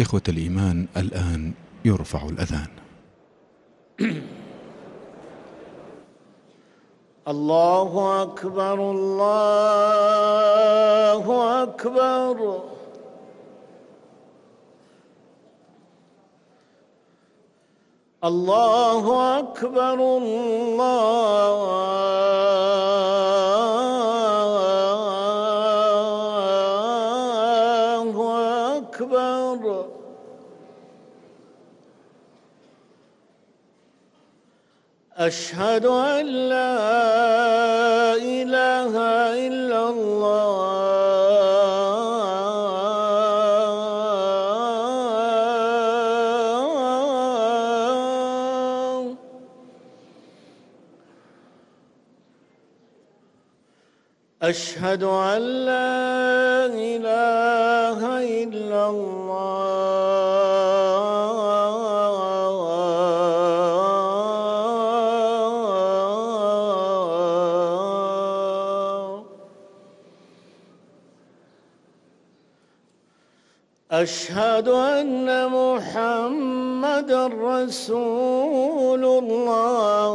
إخوة الإيمان الآن يرفع الأذان. الله أكبر الله أكبر. الله أكبر الله أكبر أشهد أن لا إله إلا الله أشهد أن لا إله إلا الله. أشهد أن محمد رسول الله.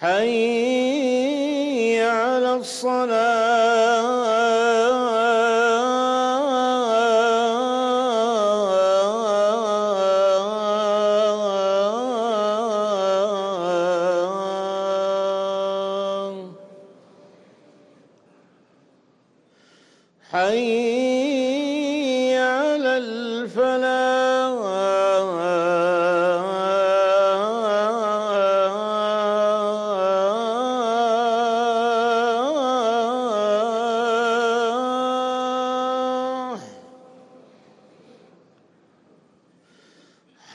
حي على الصلاة. حي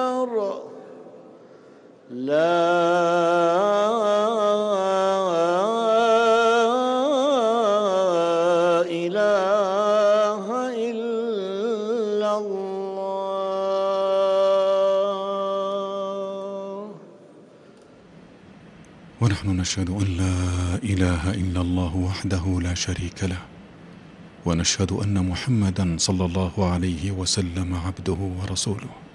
أكبر لا إله إلا الله. ونحن نشهد أن لا إله إلا الله وحده لا شريك له. ونشهد أن محمدا صلى الله عليه وسلم عبده ورسوله.